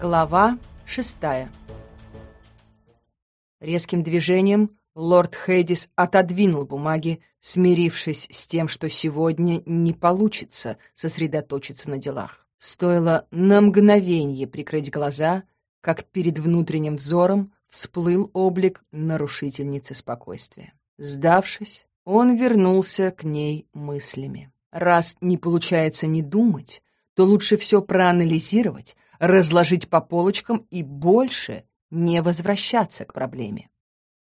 Глава шестая Резким движением лорд Хейдис отодвинул бумаги, смирившись с тем, что сегодня не получится сосредоточиться на делах. Стоило на мгновение прикрыть глаза, как перед внутренним взором всплыл облик нарушительницы спокойствия. Сдавшись, он вернулся к ней мыслями. Раз не получается не думать, то лучше все проанализировать, разложить по полочкам и больше не возвращаться к проблеме.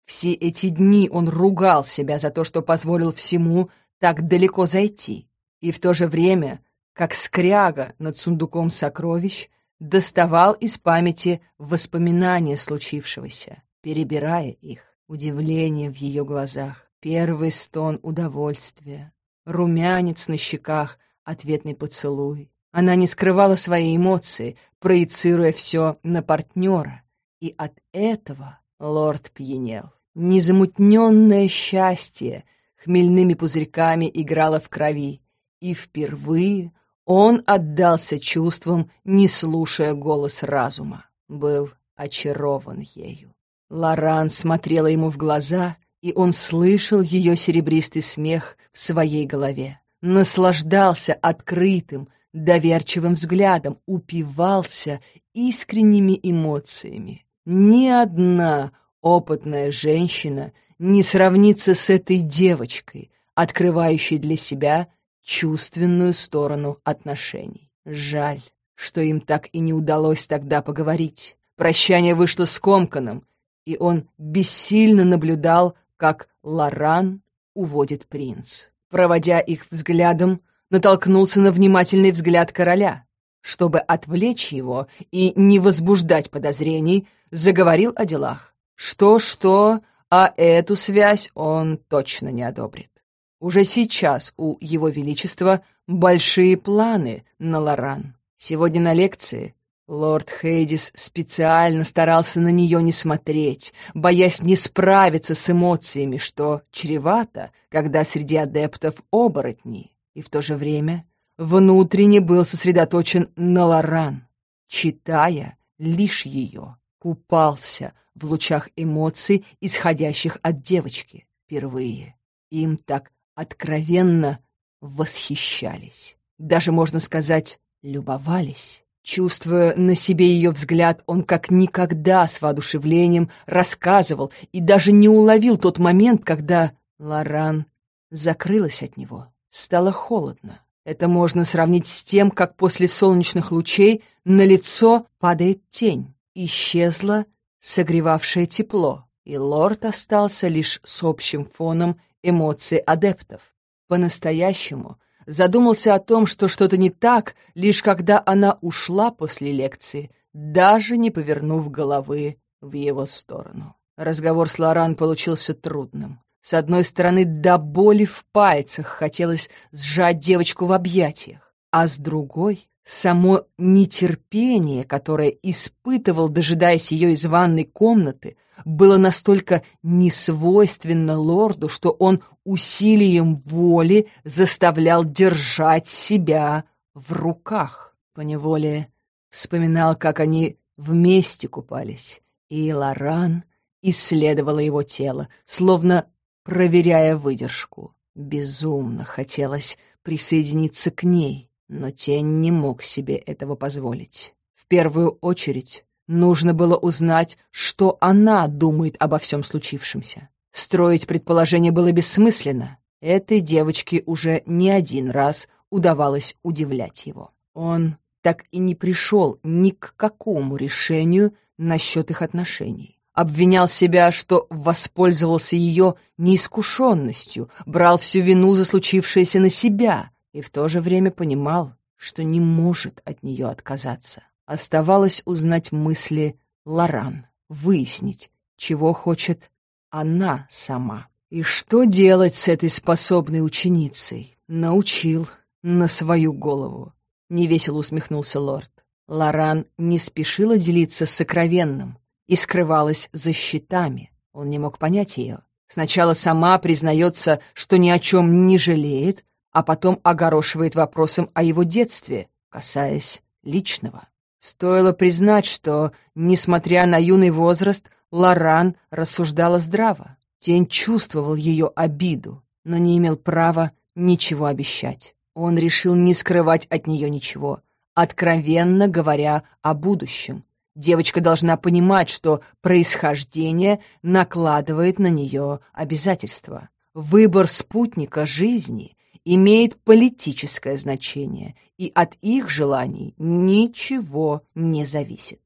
Все эти дни он ругал себя за то, что позволил всему так далеко зайти, и в то же время, как скряга над сундуком сокровищ, доставал из памяти воспоминания случившегося, перебирая их, удивление в ее глазах, первый стон удовольствия, румянец на щеках, ответный поцелуй, она не скрывала свои эмоции, проецируя все на партнера, и от этого лорд пьянел. Незамутненное счастье хмельными пузырьками играло в крови, и впервые он отдался чувствам, не слушая голос разума. Был очарован ею. Лоран смотрела ему в глаза, и он слышал ее серебристый смех в своей голове. Наслаждался открытым, доверчивым взглядом, упивался искренними эмоциями. Ни одна опытная женщина не сравнится с этой девочкой, открывающей для себя чувственную сторону отношений. Жаль, что им так и не удалось тогда поговорить. Прощание вышло скомканным, и он бессильно наблюдал, как Лоран уводит принц. Проводя их взглядом, натолкнулся на внимательный взгляд короля. Чтобы отвлечь его и не возбуждать подозрений, заговорил о делах. Что-что, а эту связь он точно не одобрит. Уже сейчас у Его Величества большие планы на Лоран. Сегодня на лекции лорд Хейдис специально старался на нее не смотреть, боясь не справиться с эмоциями, что чревато, когда среди адептов оборотни и в то же время внутренне был сосредоточен на Лоран, читая лишь ее, купался в лучах эмоций, исходящих от девочки впервые. Им так откровенно восхищались. Даже, можно сказать, любовались. Чувствуя на себе ее взгляд, он как никогда с воодушевлением рассказывал и даже не уловил тот момент, когда Лоран закрылась от него. Стало холодно. Это можно сравнить с тем, как после солнечных лучей на лицо падает тень. Исчезло согревавшее тепло, и лорд остался лишь с общим фоном эмоций адептов. По-настоящему задумался о том, что что-то не так, лишь когда она ушла после лекции, даже не повернув головы в его сторону. Разговор с Лоран получился трудным. С одной стороны, до боли в пальцах хотелось сжать девочку в объятиях, а с другой — само нетерпение, которое испытывал, дожидаясь ее из ванной комнаты, было настолько несвойственно лорду, что он усилием воли заставлял держать себя в руках. Поневоле вспоминал, как они вместе купались, и Лоран исследовала его тело, словно проверяя выдержку. Безумно хотелось присоединиться к ней, но тень не мог себе этого позволить. В первую очередь нужно было узнать, что она думает обо всем случившемся. Строить предположение было бессмысленно. Этой девочке уже не один раз удавалось удивлять его. Он так и не пришел ни к какому решению насчет их отношений обвинял себя, что воспользовался ее неискушенностью, брал всю вину за случившееся на себя и в то же время понимал, что не может от нее отказаться. Оставалось узнать мысли Лоран, выяснить, чего хочет она сама. И что делать с этой способной ученицей? Научил на свою голову. Невесело усмехнулся лорд. Лоран не спешила делиться сокровенным, и скрывалась за щитами. Он не мог понять ее. Сначала сама признается, что ни о чем не жалеет, а потом огорошивает вопросом о его детстве, касаясь личного. Стоило признать, что, несмотря на юный возраст, Лоран рассуждала здраво. Тень чувствовал ее обиду, но не имел права ничего обещать. Он решил не скрывать от нее ничего, откровенно говоря о будущем. Девочка должна понимать, что происхождение накладывает на нее обязательства. Выбор спутника жизни имеет политическое значение, и от их желаний ничего не зависит.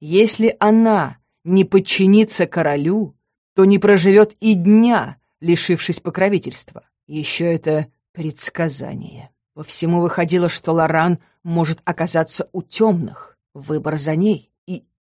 Если она не подчинится королю, то не проживет и дня, лишившись покровительства. Еще это предсказание. По всему выходило, что Лоран может оказаться у темных. Выбор за ней.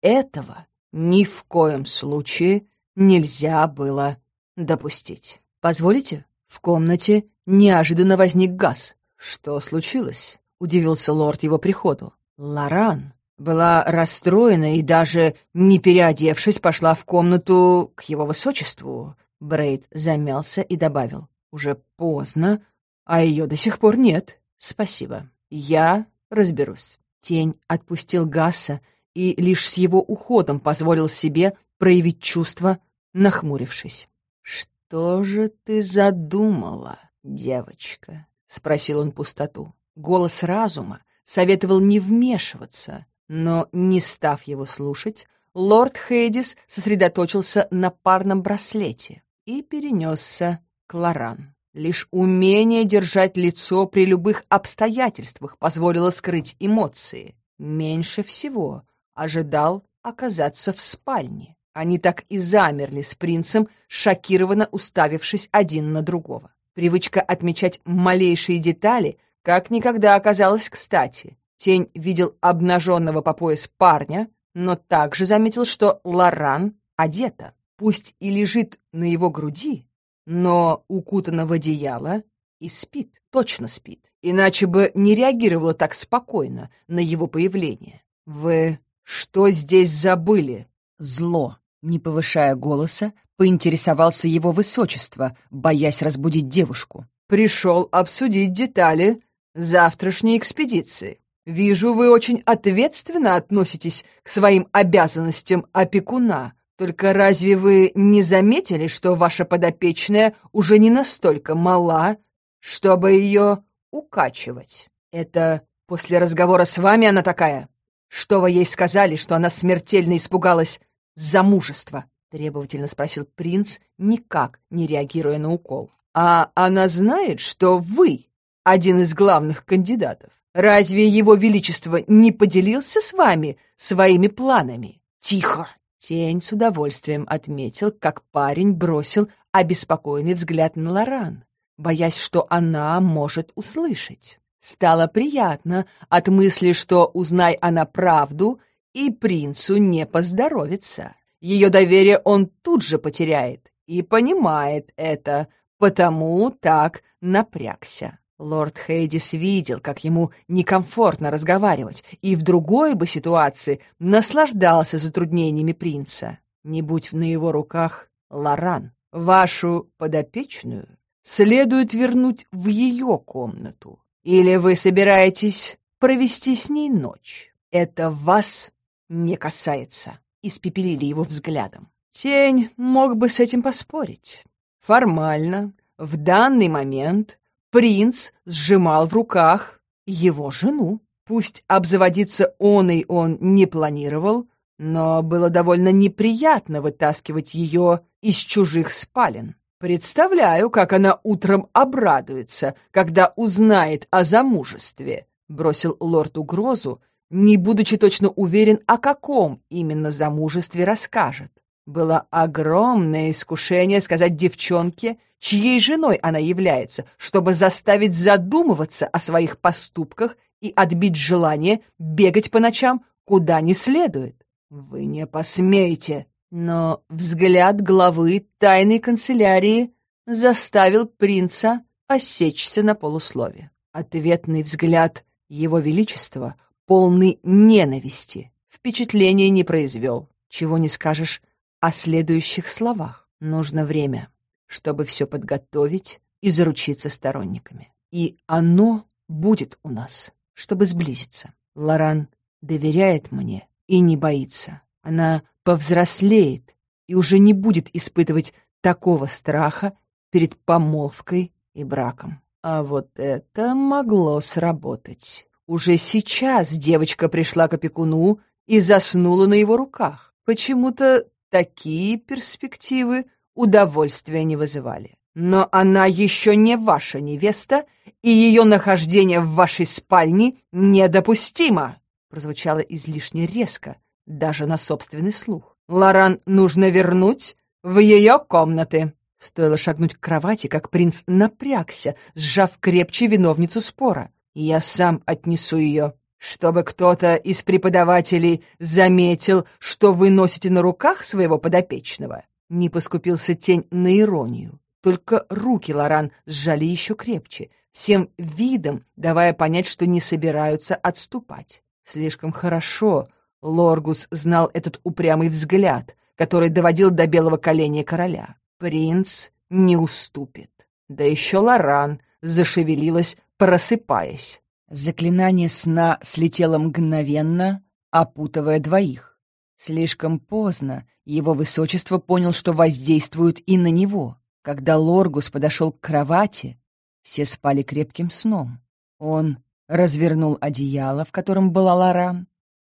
Этого ни в коем случае нельзя было допустить. «Позволите?» В комнате неожиданно возник газ. «Что случилось?» — удивился лорд его приходу. Лоран была расстроена и даже, не переодевшись, пошла в комнату к его высочеству. Брейд замялся и добавил. «Уже поздно, а ее до сих пор нет. Спасибо. Я разберусь». Тень отпустил Гасса и лишь с его уходом позволил себе проявить чувство, нахмурившись. «Что же ты задумала, девочка?» — спросил он пустоту. Голос разума советовал не вмешиваться, но, не став его слушать, лорд Хейдис сосредоточился на парном браслете и перенесся к Лоран. Лишь умение держать лицо при любых обстоятельствах позволило скрыть эмоции. Меньше всего ожидал оказаться в спальне. Они так и замерли с принцем, шокированно уставившись один на другого. Привычка отмечать малейшие детали как никогда оказалась кстати. Тень видел обнаженного по пояс парня, но также заметил, что Лоран одета. Пусть и лежит на его груди, но укутана в одеяло и спит, точно спит. Иначе бы не реагировала так спокойно на его появление. «Вы что здесь забыли?» Зло, не повышая голоса, поинтересовался его высочество, боясь разбудить девушку. «Пришел обсудить детали завтрашней экспедиции. Вижу, вы очень ответственно относитесь к своим обязанностям опекуна. Только разве вы не заметили, что ваша подопечная уже не настолько мала, чтобы ее укачивать? Это после разговора с вами она такая? Что вы ей сказали, что она смертельно испугалась замужества? Требовательно спросил принц, никак не реагируя на укол. А она знает, что вы один из главных кандидатов? Разве его величество не поделился с вами своими планами? Тихо! Тень с удовольствием отметил, как парень бросил обеспокоенный взгляд на Лоран, боясь, что она может услышать. Стало приятно от мысли, что, узнай она правду, и принцу не поздоровится. Ее доверие он тут же потеряет и понимает это, потому так напрягся. Лорд Хейдис видел, как ему некомфортно разговаривать, и в другой бы ситуации наслаждался затруднениями принца. Не будь на его руках Лоран, вашу подопечную следует вернуть в ее комнату. Или вы собираетесь провести с ней ночь? Это вас не касается, — испепелили его взглядом. Тень мог бы с этим поспорить. Формально, в данный момент принц сжимал в руках его жену. Пусть обзаводиться он и он не планировал, но было довольно неприятно вытаскивать ее из чужих спален. Представляю, как она утром обрадуется, когда узнает о замужестве, бросил лорд угрозу, не будучи точно уверен, о каком именно замужестве расскажет. Было огромное искушение сказать девчонке, чьей женой она является, чтобы заставить задумываться о своих поступках и отбить желание бегать по ночам куда не следует. Вы не посмеете. Но взгляд главы тайной канцелярии заставил принца осечься на полуслове. Ответный взгляд его величества, полный ненависти, впечатления не произвел. Чего не скажешь о следующих словах. Нужно время, чтобы все подготовить и заручиться сторонниками. И оно будет у нас, чтобы сблизиться. Лоран доверяет мне и не боится. Она повзрослеет и уже не будет испытывать такого страха перед помолвкой и браком. А вот это могло сработать. Уже сейчас девочка пришла к опекуну и заснула на его руках. Почему-то такие перспективы удовольствия не вызывали. Но она еще не ваша невеста, и ее нахождение в вашей спальне недопустимо, прозвучало излишне резко, даже на собственный слух. Лоран нужно вернуть в ее комнаты. Стоило шагнуть к кровати, как принц напрягся, сжав крепче виновницу спора. «Я сам отнесу ее, чтобы кто-то из преподавателей заметил, что вы носите на руках своего подопечного». Не поскупился тень на иронию. Только руки Лоран сжали еще крепче, всем видом давая понять, что не собираются отступать. Слишком хорошо Лоргус знал этот упрямый взгляд, который доводил до белого коленя короля. Принц не уступит. Да еще Лоран зашевелилась, просыпаясь. Заклинание сна слетело мгновенно, опутывая двоих. Слишком поздно его высочество понял, что воздействует и на него. Когда Лоргус подошел к кровати, все спали крепким сном. Он развернул одеяло, в котором была Лоран,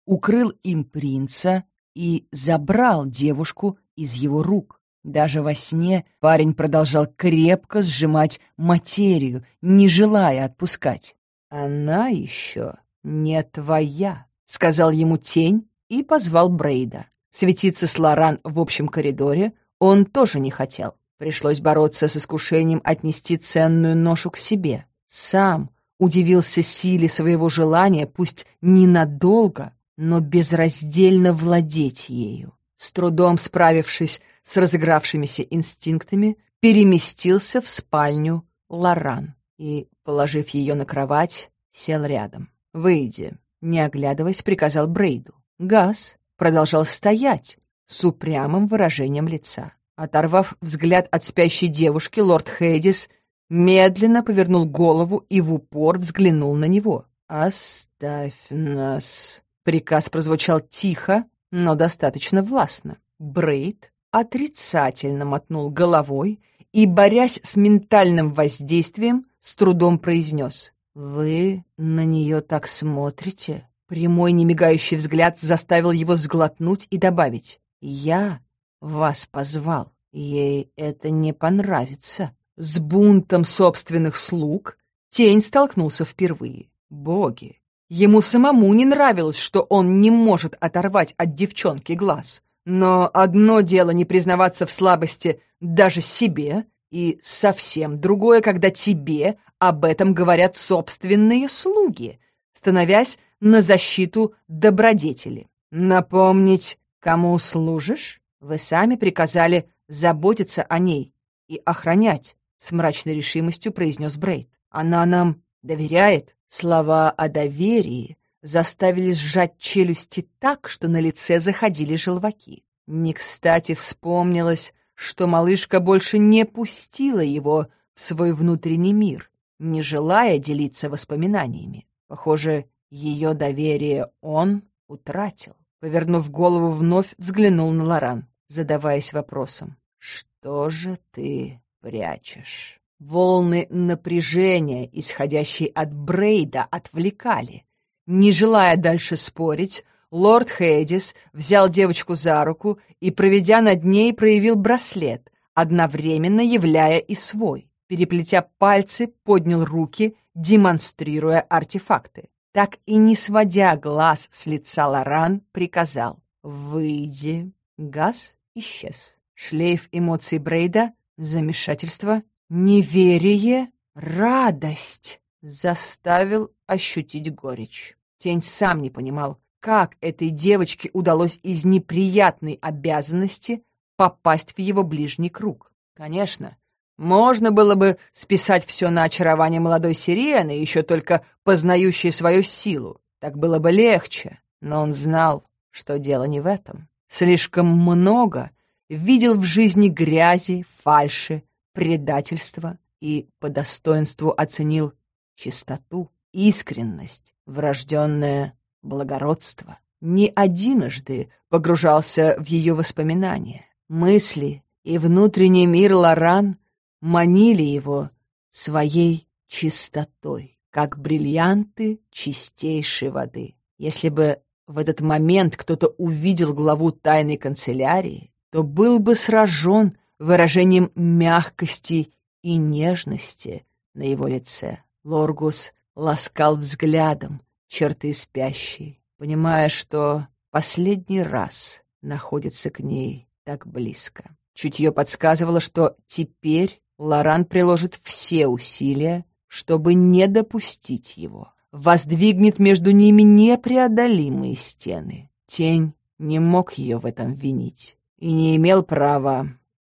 укрыл им принца и забрал девушку из его рук. Даже во сне парень продолжал крепко сжимать материю, не желая отпускать. «Она еще не твоя», — сказал ему тень и позвал Брейда. Светиться с Лоран в общем коридоре он тоже не хотел. Пришлось бороться с искушением отнести ценную ношу к себе. Сам удивился силе своего желания, пусть ненадолго, но безраздельно владеть ею. С трудом справившись с разыгравшимися инстинктами, переместился в спальню Лоран и, положив ее на кровать, сел рядом. «Выйди», — не оглядываясь, приказал Брейду. Газ продолжал стоять с упрямым выражением лица. Оторвав взгляд от спящей девушки, лорд Хейдис медленно повернул голову и в упор взглянул на него. «Оставь нас!» Приказ прозвучал тихо, но достаточно властно. Брейд отрицательно мотнул головой и, борясь с ментальным воздействием, с трудом произнес. «Вы на нее так смотрите?» Прямой немигающий взгляд заставил его сглотнуть и добавить. «Я вас позвал. Ей это не понравится». С бунтом собственных слуг тень столкнулся впервые. Боги! Ему самому не нравилось, что он не может оторвать от девчонки глаз. Но одно дело не признаваться в слабости даже себе, и совсем другое, когда тебе об этом говорят собственные слуги, становясь на защиту добродетели. Напомнить, кому служишь? Вы сами приказали заботиться о ней и охранять, с мрачной решимостью произнес Брейд. Она нам доверяет. Слова о доверии заставили сжать челюсти так, что на лице заходили желваки. Не кстати вспомнилось, что малышка больше не пустила его в свой внутренний мир, не желая делиться воспоминаниями. Похоже, ее доверие он утратил. Повернув голову, вновь взглянул на Лоран, задаваясь вопросом. «Что же ты прячешь?» Волны напряжения, исходящие от Брейда, отвлекали. Не желая дальше спорить, лорд Хейдис взял девочку за руку и, проведя над ней, проявил браслет, одновременно являя и свой. Переплетя пальцы, поднял руки, демонстрируя артефакты. Так и не сводя глаз с лица Лоран, приказал «Выйди». Газ исчез. Шлейф эмоций Брейда, замешательство Неверие, радость заставил ощутить горечь. Тень сам не понимал, как этой девочке удалось из неприятной обязанности попасть в его ближний круг. Конечно, можно было бы списать все на очарование молодой сирены, еще только познающей свою силу. Так было бы легче, но он знал, что дело не в этом. Слишком много видел в жизни грязи, фальши, предательство и по достоинству оценил чистоту, искренность, врожденное благородство. Не одиножды погружался в ее воспоминания. Мысли и внутренний мир Лоран манили его своей чистотой, как бриллианты чистейшей воды. Если бы в этот момент кто-то увидел главу тайной канцелярии, то был бы сражен выражением мягкости и нежности на его лице. Лоргус ласкал взглядом черты спящей, понимая, что последний раз находится к ней так близко. Чутье подсказывало, что теперь Лоран приложит все усилия, чтобы не допустить его. Воздвигнет между ними непреодолимые стены. Тень не мог ее в этом винить и не имел права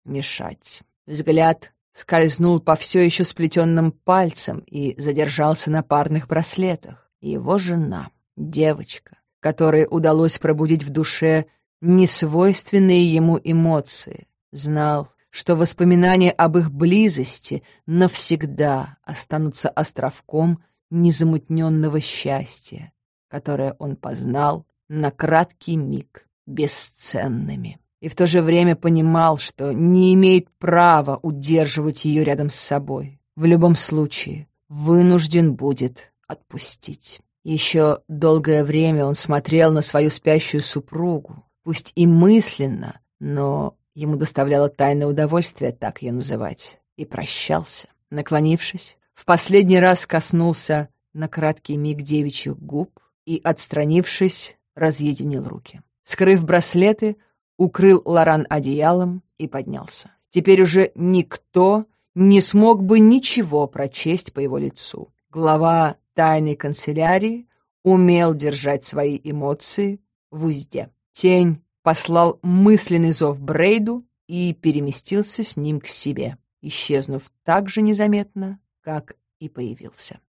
мешать. Взгляд скользнул по все еще сплетенным пальцам и задержался на парных браслетах. Его жена, девочка, которой удалось пробудить в душе несвойственные ему эмоции, знал, что воспоминания об их близости навсегда останутся островком незамутненного счастья, которое он познал на краткий миг бесценными и в то же время понимал, что не имеет права удерживать ее рядом с собой. В любом случае, вынужден будет отпустить. Еще долгое время он смотрел на свою спящую супругу, пусть и мысленно, но ему доставляло тайное удовольствие так ее называть, и прощался. Наклонившись, в последний раз коснулся на краткий миг девичьих губ и, отстранившись, разъединил руки. Скрыв браслеты, укрыл Лоран одеялом и поднялся. Теперь уже никто не смог бы ничего прочесть по его лицу. Глава тайной канцелярии умел держать свои эмоции в узде. Тень послал мысленный зов Брейду и переместился с ним к себе, исчезнув так же незаметно, как и появился.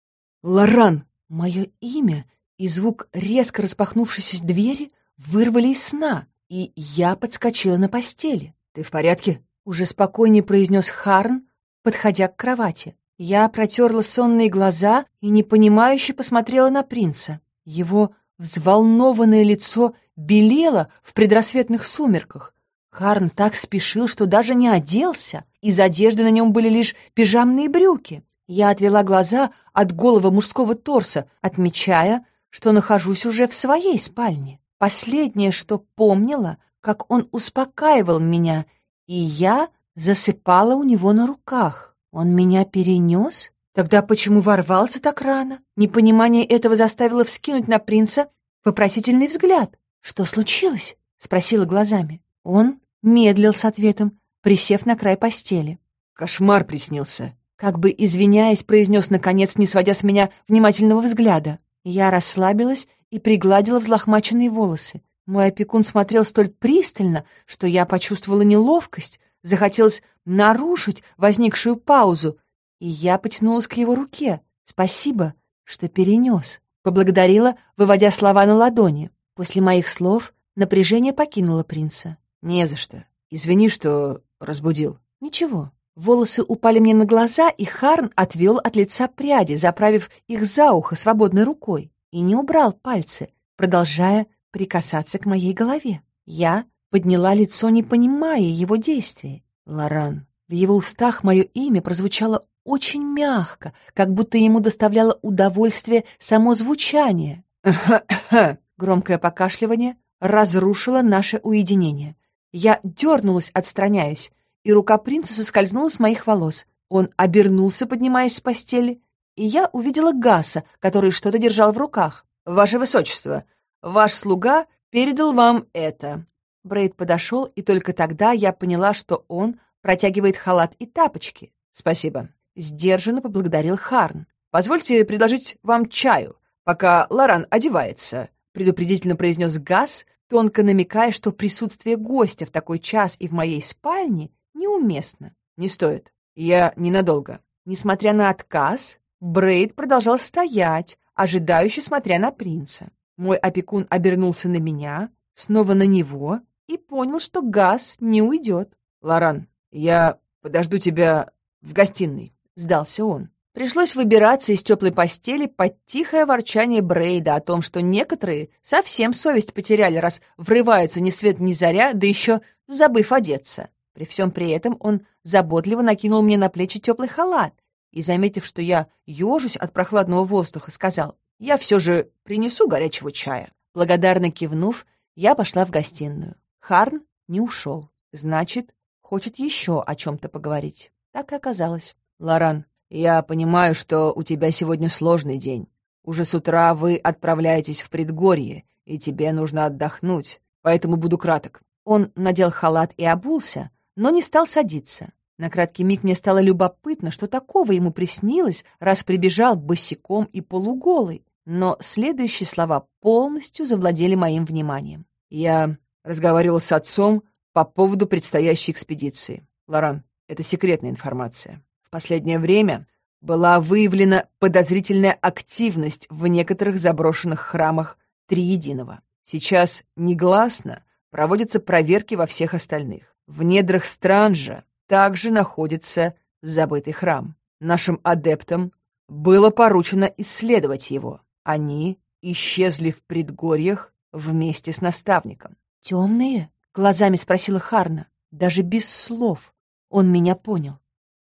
«Лоран!» Мое имя и звук резко распахнувшейся двери вырвали из сна и я подскочила на постели. «Ты в порядке?» — уже спокойнее произнес Харн, подходя к кровати. Я протерла сонные глаза и непонимающе посмотрела на принца. Его взволнованное лицо белело в предрассветных сумерках. Харн так спешил, что даже не оделся. Из одежды на нем были лишь пижамные брюки. Я отвела глаза от голого мужского торса, отмечая, что нахожусь уже в своей спальне. Последнее, что помнила, как он успокаивал меня, и я засыпала у него на руках. Он меня перенес? Тогда почему ворвался так рано? Непонимание этого заставило вскинуть на принца вопросительный взгляд. «Что случилось?» — спросила глазами. Он медлил с ответом, присев на край постели. «Кошмар приснился», — как бы извиняясь, произнес, наконец, не сводя с меня внимательного взгляда. Я расслабилась и пригладила взлохмаченные волосы. Мой опекун смотрел столь пристально, что я почувствовала неловкость, захотелось нарушить возникшую паузу, и я потянулась к его руке. «Спасибо, что перенес», — поблагодарила, выводя слова на ладони. После моих слов напряжение покинуло принца. «Не за что. Извини, что разбудил». «Ничего». Волосы упали мне на глаза, и Харн отвел от лица пряди, заправив их за ухо свободной рукой и не убрал пальцы, продолжая прикасаться к моей голове. Я подняла лицо, не понимая его действий. Лоран. В его устах мое имя прозвучало очень мягко, как будто ему доставляло удовольствие само звучание. Громкое покашливание разрушило наше уединение. Я дернулась, отстраняясь, и рука принца соскользнула с моих волос. Он обернулся, поднимаясь с постели, и я увидела Гаса, который что-то держал в руках. «Ваше Высочество, ваш слуга передал вам это». Брейд подошел, и только тогда я поняла, что он протягивает халат и тапочки. «Спасибо». Сдержанно поблагодарил Харн. «Позвольте предложить вам чаю, пока Лоран одевается», предупредительно произнес Гас, тонко намекая, что присутствие гостя в такой час и в моей спальне неуместно. «Не стоит. Я ненадолго». Несмотря на отказ, Брейд продолжал стоять, ожидающе смотря на принца. Мой опекун обернулся на меня, снова на него, и понял, что газ не уйдет. «Лоран, я подожду тебя в гостиной», — сдался он. Пришлось выбираться из теплой постели под тихое ворчание Брейда о том, что некоторые совсем совесть потеряли, раз врываются ни свет ни заря, да еще забыв одеться. При всем при этом он заботливо накинул мне на плечи теплый халат и, заметив, что я ежусь от прохладного воздуха, сказал, «Я все же принесу горячего чая». Благодарно кивнув, я пошла в гостиную. Харн не ушел. Значит, хочет еще о чем-то поговорить. Так и оказалось. «Лоран, я понимаю, что у тебя сегодня сложный день. Уже с утра вы отправляетесь в предгорье, и тебе нужно отдохнуть, поэтому буду краток». Он надел халат и обулся, но не стал садиться. На краткий миг мне стало любопытно, что такого ему приснилось, раз прибежал босиком и полуголый. Но следующие слова полностью завладели моим вниманием. Я разговаривал с отцом по поводу предстоящей экспедиции. Лоран, это секретная информация. В последнее время была выявлена подозрительная активность в некоторых заброшенных храмах Триединого. Сейчас негласно проводятся проверки во всех остальных. В недрах Странжа также находится забытый храм. Нашим адептам было поручено исследовать его. Они исчезли в предгорьях вместе с наставником. «Темные?» — глазами спросила Харна. Даже без слов он меня понял.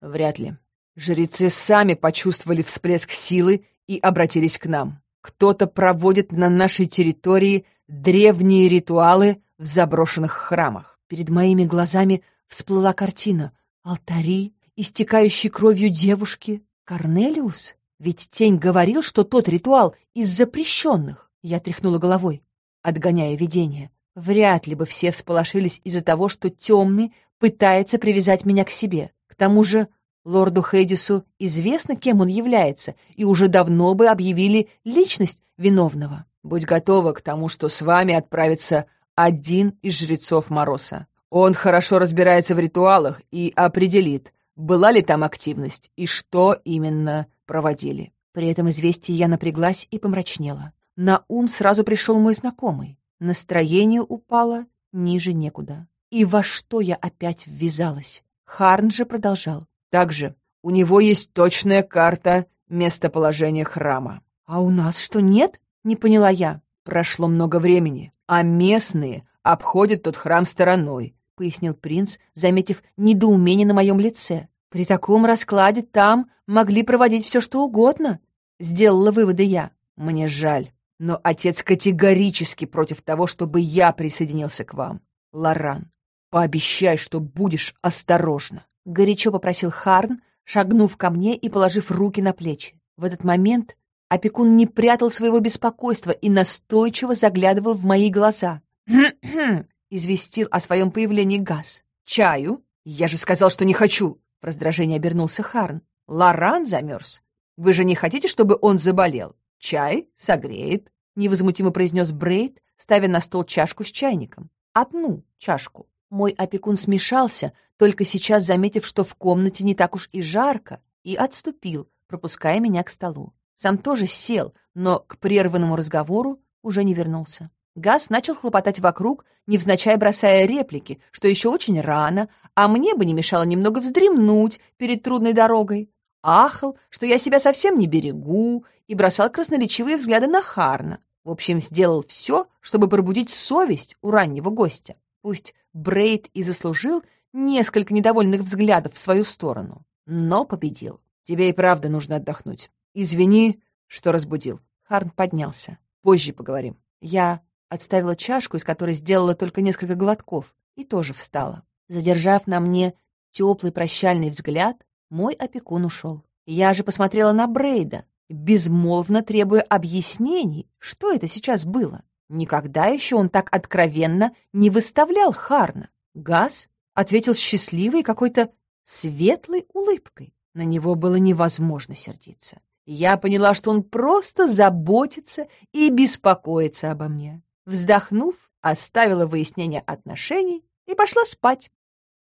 Вряд ли. Жрецы сами почувствовали всплеск силы и обратились к нам. Кто-то проводит на нашей территории древние ритуалы в заброшенных храмах. Перед моими глазами всплыла картина. Алтари, истекающие кровью девушки. Корнелиус? Ведь тень говорил, что тот ритуал из запрещенных. Я тряхнула головой, отгоняя видение. Вряд ли бы все всполошились из-за того, что темный пытается привязать меня к себе. К тому же лорду Хейдису известно, кем он является, и уже давно бы объявили личность виновного. Будь готова к тому, что с вами отправится один из жрецов Мороса. Он хорошо разбирается в ритуалах и определит, была ли там активность и что именно проводили. При этом известии я напряглась и помрачнела. На ум сразу пришел мой знакомый. Настроение упало ниже некуда. И во что я опять ввязалась? Харн же продолжал. Также у него есть точная карта местоположения храма. «А у нас что, нет?» — не поняла я. Прошло много времени а местные обходят тот храм стороной», — пояснил принц, заметив недоумение на моем лице. «При таком раскладе там могли проводить все, что угодно», — сделала выводы я. «Мне жаль, но отец категорически против того, чтобы я присоединился к вам. Лоран, пообещай, что будешь осторожна», — горячо попросил Харн, шагнув ко мне и положив руки на плечи. В этот момент Опекун не прятал своего беспокойства и настойчиво заглядывал в мои глаза. известил о своем появлении Газ. «Чаю? Я же сказал, что не хочу!» В раздражении обернулся Харн. «Лоран замерз. Вы же не хотите, чтобы он заболел? Чай согреет», — невозмутимо произнес Брейд, ставя на стол чашку с чайником. «Одну чашку». Мой опекун смешался, только сейчас заметив, что в комнате не так уж и жарко, и отступил, пропуская меня к столу. Сам тоже сел, но к прерванному разговору уже не вернулся. Газ начал хлопотать вокруг, невзначай бросая реплики, что еще очень рано, а мне бы не мешало немного вздремнуть перед трудной дорогой. Ахал, что я себя совсем не берегу, и бросал красноречивые взгляды на Харна. В общем, сделал все, чтобы пробудить совесть у раннего гостя. Пусть Брейд и заслужил несколько недовольных взглядов в свою сторону, но победил. Тебе и правда нужно отдохнуть. «Извини, что разбудил». Харн поднялся. «Позже поговорим». Я отставила чашку, из которой сделала только несколько глотков, и тоже встала. Задержав на мне теплый прощальный взгляд, мой опекун ушел. Я же посмотрела на Брейда, безмолвно требуя объяснений, что это сейчас было. Никогда еще он так откровенно не выставлял Харна. Газ ответил счастливой какой-то светлой улыбкой. На него было невозможно сердиться. Я поняла, что он просто заботится и беспокоится обо мне. Вздохнув, оставила выяснение отношений и пошла спать.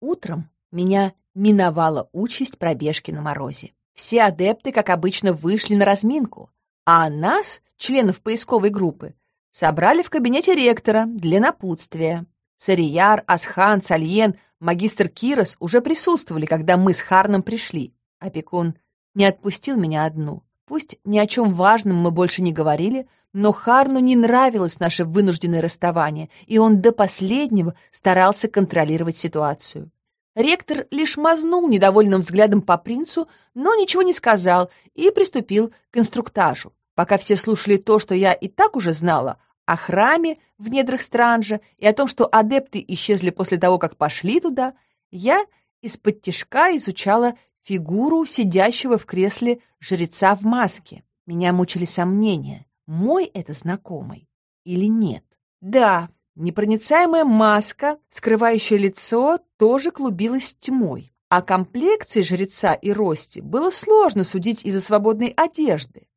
Утром меня миновала участь пробежки на морозе. Все адепты, как обычно, вышли на разминку, а нас, членов поисковой группы, собрали в кабинете ректора для напутствия. Сарияр, Асхан, Сальен, магистр Кирос уже присутствовали, когда мы с Харном пришли. Опекун не отпустил меня одну. Пусть ни о чем важном мы больше не говорили, но Харну не нравилось наше вынужденное расставание, и он до последнего старался контролировать ситуацию. Ректор лишь мазнул недовольным взглядом по принцу, но ничего не сказал и приступил к инструктажу. Пока все слушали то, что я и так уже знала, о храме в недрах Странжа и о том, что адепты исчезли после того, как пошли туда, я из-под тишка изучала фигуру сидящего в кресле жреца в маске. Меня мучили сомнения, мой это знакомый или нет. Да, непроницаемая маска, скрывающая лицо, тоже клубилась тьмой. О комплекции жреца и росте было сложно судить из-за свободной одежды.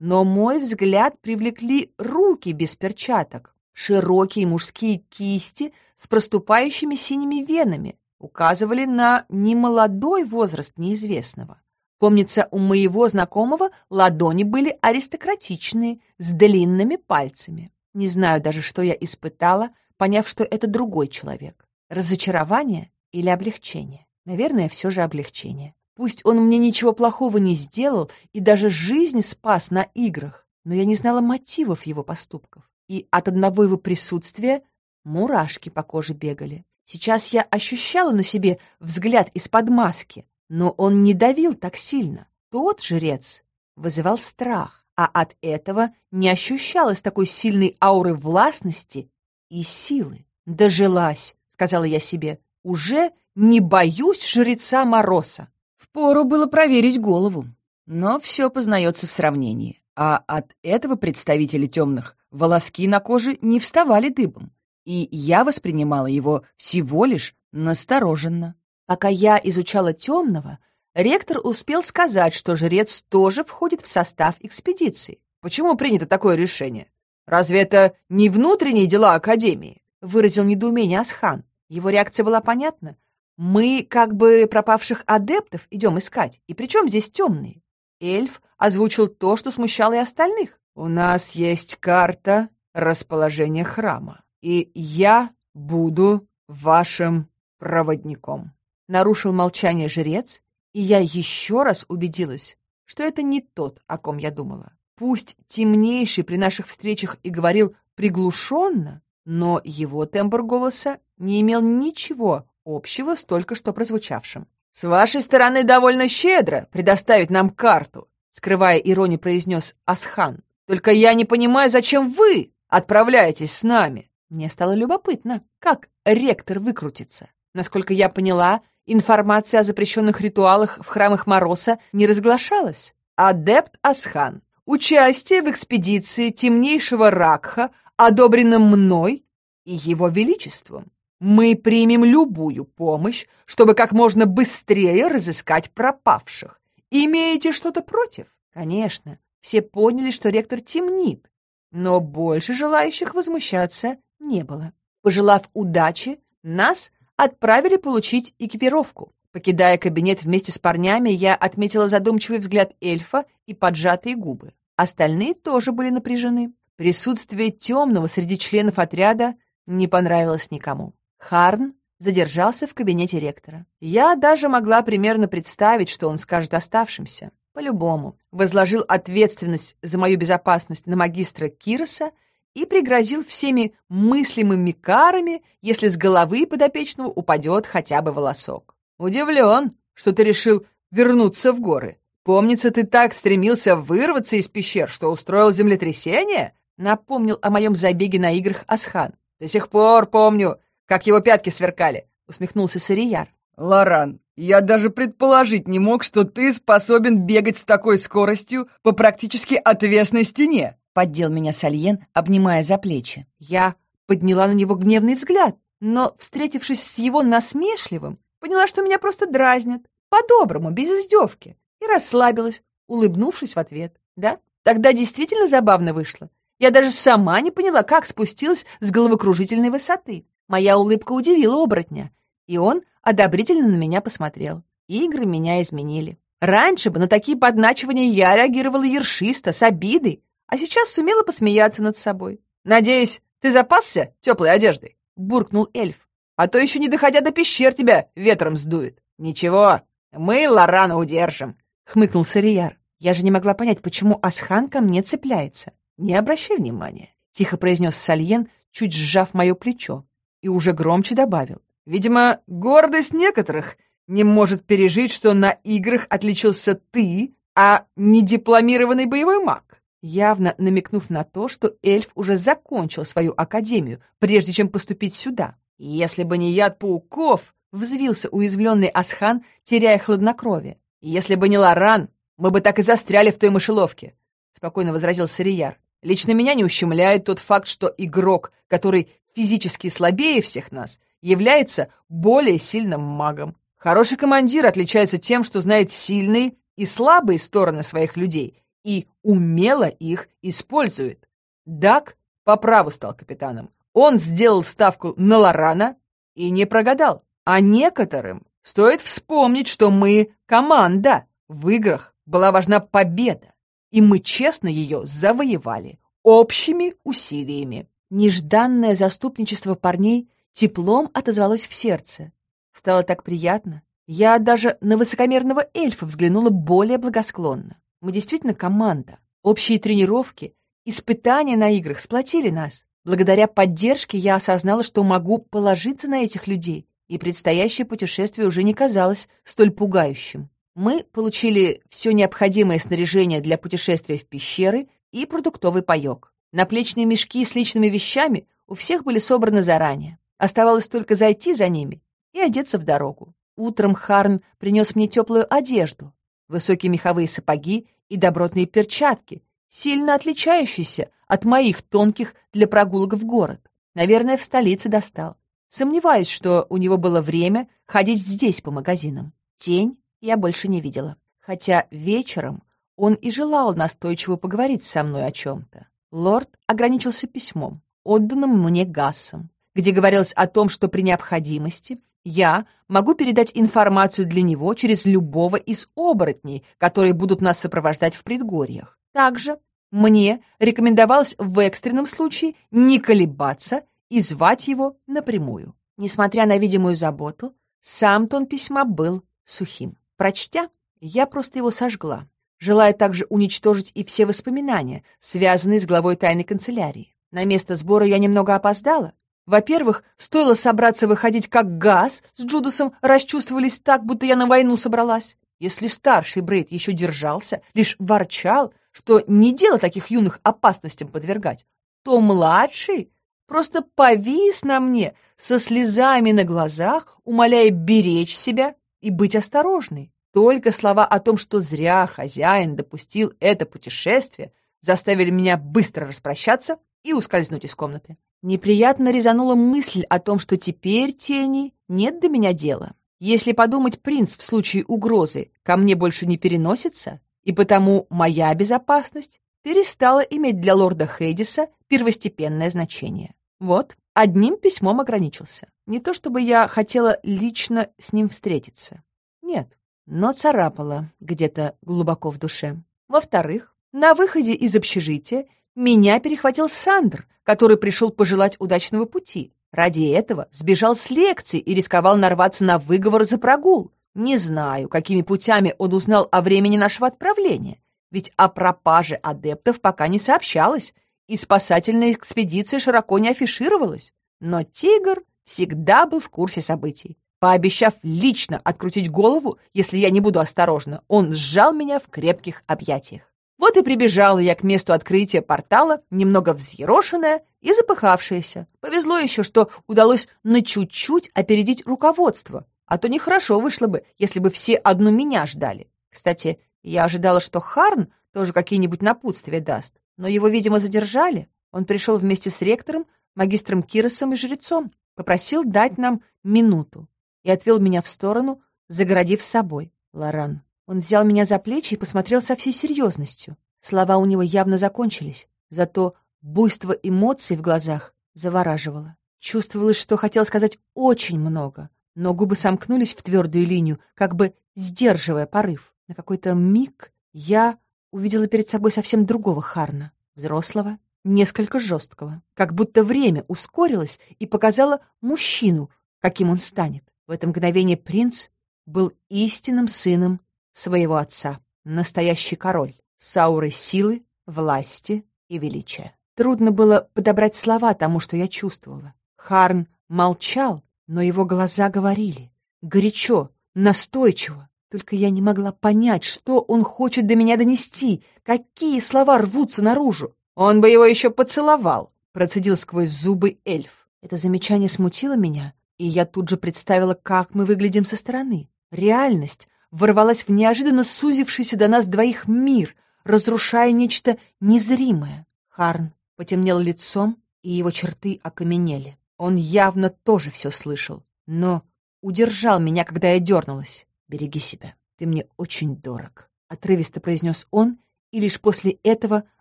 Но мой взгляд привлекли руки без перчаток, широкие мужские кисти с проступающими синими венами, указывали на немолодой возраст неизвестного. Помнится, у моего знакомого ладони были аристократичные, с длинными пальцами. Не знаю даже, что я испытала, поняв, что это другой человек. Разочарование или облегчение? Наверное, все же облегчение. Пусть он мне ничего плохого не сделал и даже жизнь спас на играх, но я не знала мотивов его поступков. И от одного его присутствия мурашки по коже бегали. Сейчас я ощущала на себе взгляд из-под маски, но он не давил так сильно. Тот жрец вызывал страх, а от этого не ощущалось такой сильной ауры властности и силы. «Дожилась», — сказала я себе, — «уже не боюсь жреца Мороса». Впору было проверить голову, но все познается в сравнении, а от этого представители темных волоски на коже не вставали дыбом, и я воспринимала его всего лишь настороженно. Пока я изучала темного, ректор успел сказать, что жрец тоже входит в состав экспедиции. Почему принято такое решение? Разве это не внутренние дела Академии? Выразил недоумение Асхан. Его реакция была понятна. Мы как бы пропавших адептов идем искать. И причем здесь темные? Эльф озвучил то, что смущало и остальных. У нас есть карта расположения храма, и я буду вашим проводником нарушил молчание жрец, и я еще раз убедилась, что это не тот, о ком я думала. Пусть темнейший при наших встречах и говорил приглушенно, но его тембр голоса не имел ничего общего с только что прозвучавшим. «С вашей стороны довольно щедро предоставить нам карту», скрывая иронию, произнес Асхан. «Только я не понимаю, зачем вы отправляетесь с нами?» Мне стало любопытно, как ректор выкрутится. Насколько я поняла, Информация о запрещенных ритуалах в храмах Мороса не разглашалась. Адепт Асхан. Участие в экспедиции темнейшего Ракха одобрено мной и его величеством. Мы примем любую помощь, чтобы как можно быстрее разыскать пропавших. Имеете что-то против? Конечно. Все поняли, что ректор темнит, но больше желающих возмущаться не было. Пожелав удачи, нас отправили получить экипировку. Покидая кабинет вместе с парнями, я отметила задумчивый взгляд эльфа и поджатые губы. Остальные тоже были напряжены. Присутствие темного среди членов отряда не понравилось никому. Харн задержался в кабинете ректора. Я даже могла примерно представить, что он скажет оставшимся. По-любому. Возложил ответственность за мою безопасность на магистра Кироса и пригрозил всеми мыслимыми карами, если с головы подопечного упадет хотя бы волосок. «Удивлен, что ты решил вернуться в горы. Помнится, ты так стремился вырваться из пещер, что устроил землетрясение?» Напомнил о моем забеге на играх Асхан. «До сих пор помню, как его пятки сверкали», — усмехнулся Сарияр. «Лоран, я даже предположить не мог, что ты способен бегать с такой скоростью по практически отвесной стене. Поддел меня Сальен, обнимая за плечи. Я подняла на него гневный взгляд, но, встретившись с его насмешливым, поняла, что меня просто дразнят, по-доброму, без издевки, и расслабилась, улыбнувшись в ответ. Да, тогда действительно забавно вышло. Я даже сама не поняла, как спустилась с головокружительной высоты. Моя улыбка удивила оборотня, и он одобрительно на меня посмотрел. Игры меня изменили. Раньше бы на такие подначивания я реагировала ершисто, с обидой, а сейчас сумела посмеяться над собой. «Надеюсь, ты запасся теплой одеждой?» — буркнул эльф. «А то еще не доходя до пещер тебя ветром сдует». «Ничего, мы Лорана удержим. хмыкнул Сарияр. «Я же не могла понять, почему Асхан ко мне цепляется. Не обращай внимания», — тихо произнес Сальен, чуть сжав мое плечо, и уже громче добавил. «Видимо, гордость некоторых не может пережить, что на играх отличился ты, а не дипломированный боевой маг явно намекнув на то, что эльф уже закончил свою академию, прежде чем поступить сюда. Если бы не яд пауков, взвился уязвленный Асхан, теряя хладнокровие. Если бы не Лоран, мы бы так и застряли в той мышеловке, спокойно возразил Сарияр. Лично меня не ущемляет тот факт, что игрок, который физически слабее всех нас, является более сильным магом. Хороший командир отличается тем, что знает сильные и слабые стороны своих людей и умело их использует. Дак по праву стал капитаном. Он сделал ставку на Лорана и не прогадал. А некоторым стоит вспомнить, что мы команда. В играх была важна победа, и мы честно ее завоевали общими усилиями. Нежданное заступничество парней теплом отозвалось в сердце. Стало так приятно. Я даже на высокомерного эльфа взглянула более благосклонно. Мы действительно команда. Общие тренировки, испытания на играх сплотили нас. Благодаря поддержке я осознала, что могу положиться на этих людей, и предстоящее путешествие уже не казалось столь пугающим. Мы получили все необходимое снаряжение для путешествия в пещеры и продуктовый паёк. Наплечные мешки с личными вещами у всех были собраны заранее. Оставалось только зайти за ними и одеться в дорогу. Утром Харн принес мне теплую одежду, высокие меховые сапоги и добротные перчатки, сильно отличающиеся от моих тонких для прогулок в город. Наверное, в столице достал. Сомневаюсь, что у него было время ходить здесь по магазинам. Тень я больше не видела. Хотя вечером он и желал настойчиво поговорить со мной о чем-то. Лорд ограничился письмом, отданным мне Гассом, где говорилось о том, что при необходимости я могу передать информацию для него через любого из оборотней, которые будут нас сопровождать в предгорьях. Также мне рекомендовалось в экстренном случае не колебаться и звать его напрямую. Несмотря на видимую заботу, сам тон письма был сухим. Прочтя, я просто его сожгла, желая также уничтожить и все воспоминания, связанные с главой тайной канцелярии. На место сбора я немного опоздала, во-первых, стоило собраться выходить как газ, с Джудасом расчувствовались так, будто я на войну собралась. Если старший Брейд еще держался, лишь ворчал, что не дело таких юных опасностям подвергать, то младший просто повис на мне со слезами на глазах, умоляя беречь себя и быть осторожной. Только слова о том, что зря хозяин допустил это путешествие, заставили меня быстро распрощаться и ускользнуть из комнаты. Неприятно резанула мысль о том, что теперь тени нет до меня дела. Если подумать, принц в случае угрозы ко мне больше не переносится, и потому моя безопасность перестала иметь для лорда Хейдиса первостепенное значение. Вот, одним письмом ограничился. Не то чтобы я хотела лично с ним встретиться. Нет, но царапала где-то глубоко в душе. Во-вторых, на выходе из общежития меня перехватил Сандр, который пришел пожелать удачного пути. Ради этого сбежал с лекции и рисковал нарваться на выговор за прогул. Не знаю, какими путями он узнал о времени нашего отправления, ведь о пропаже адептов пока не сообщалось, и спасательная экспедиция широко не афишировалась. Но тигр всегда был в курсе событий. Пообещав лично открутить голову, если я не буду осторожна, он сжал меня в крепких объятиях. Вот и прибежала я к месту открытия портала, немного взъерошенная и запыхавшаяся. Повезло еще, что удалось на чуть-чуть опередить руководство, а то нехорошо вышло бы, если бы все одну меня ждали. Кстати, я ожидала, что Харн тоже какие-нибудь напутствия даст, но его, видимо, задержали. Он пришел вместе с ректором, магистром Киросом и жрецом, попросил дать нам минуту и отвел меня в сторону, загородив собой. Лоран, он взял меня за плечи и посмотрел со всей серьезностью. Слова у него явно закончились, зато буйство эмоций в глазах завораживало. Чувствовалось, что хотел сказать очень много, но губы сомкнулись в твердую линию, как бы сдерживая порыв. На какой-то миг я увидела перед собой совсем другого Харна, взрослого, несколько жесткого, как будто время ускорилось и показало мужчину, каким он станет. В это мгновение принц был истинным сыном своего отца. настоящий король с аурой силы, власти и величия. Трудно было подобрать слова тому, что я чувствовала. Харн молчал, но его глаза говорили. Горячо, настойчиво. Только я не могла понять, что он хочет до меня донести, какие слова рвутся наружу. Он бы его еще поцеловал, процедил сквозь зубы эльф. Это замечание смутило меня, и я тут же представила, как мы выглядим со стороны. Реальность ворвалась в неожиданно сузившийся до нас двоих мир, разрушая нечто незримое. Харн потемнел лицом, и его черты окаменели. Он явно тоже все слышал, но удержал меня, когда я дернулась. «Береги себя, ты мне очень дорог», — отрывисто произнес он, и лишь после этого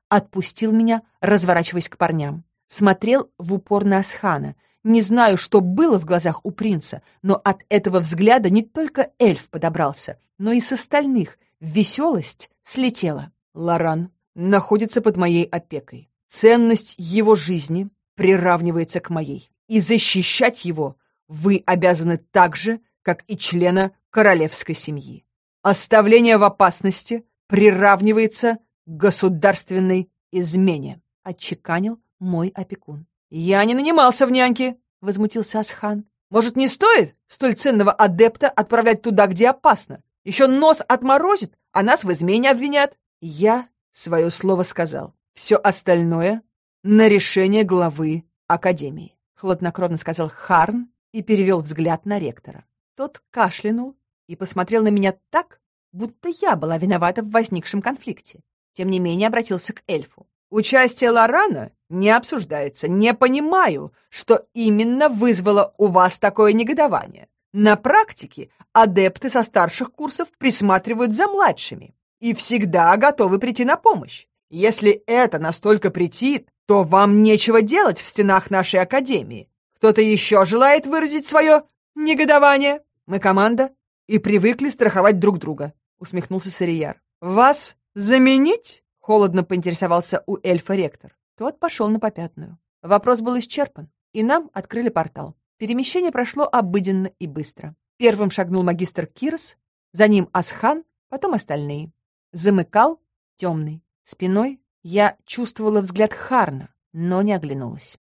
отпустил меня, разворачиваясь к парням. Смотрел в упор на Асхана. Не знаю, что было в глазах у принца, но от этого взгляда не только эльф подобрался, но и с остальных веселость слетела. Лоран находится под моей опекой. Ценность его жизни приравнивается к моей. И защищать его вы обязаны так же, как и члена королевской семьи. Оставление в опасности приравнивается к государственной измене, отчеканил мой опекун. «Я не нанимался в няньки!» — возмутился Асхан. «Может, не стоит столь ценного адепта отправлять туда, где опасно? Еще нос отморозит, а нас в измене обвинят!» Я свое слово сказал. Все остальное на решение главы Академии. Хладнокровно сказал Харн и перевел взгляд на ректора. Тот кашлянул и посмотрел на меня так, будто я была виновата в возникшем конфликте. Тем не менее обратился к эльфу. «Участие Лорана не обсуждается. Не понимаю, что именно вызвало у вас такое негодование. На практике адепты со старших курсов присматривают за младшими и всегда готовы прийти на помощь. Если это настолько претит, то вам нечего делать в стенах нашей академии. Кто-то еще желает выразить свое негодование? Мы команда и привыкли страховать друг друга, усмехнулся Сарияр. Вас заменить? Холодно поинтересовался у эльфа ректор. Тот пошел на попятную. Вопрос был исчерпан, и нам открыли портал. Перемещение прошло обыденно и быстро. Первым шагнул магистр Кирс, за ним Асхан, потом остальные. Замыкал темный. Спиной я чувствовала взгляд Харна, но не оглянулась.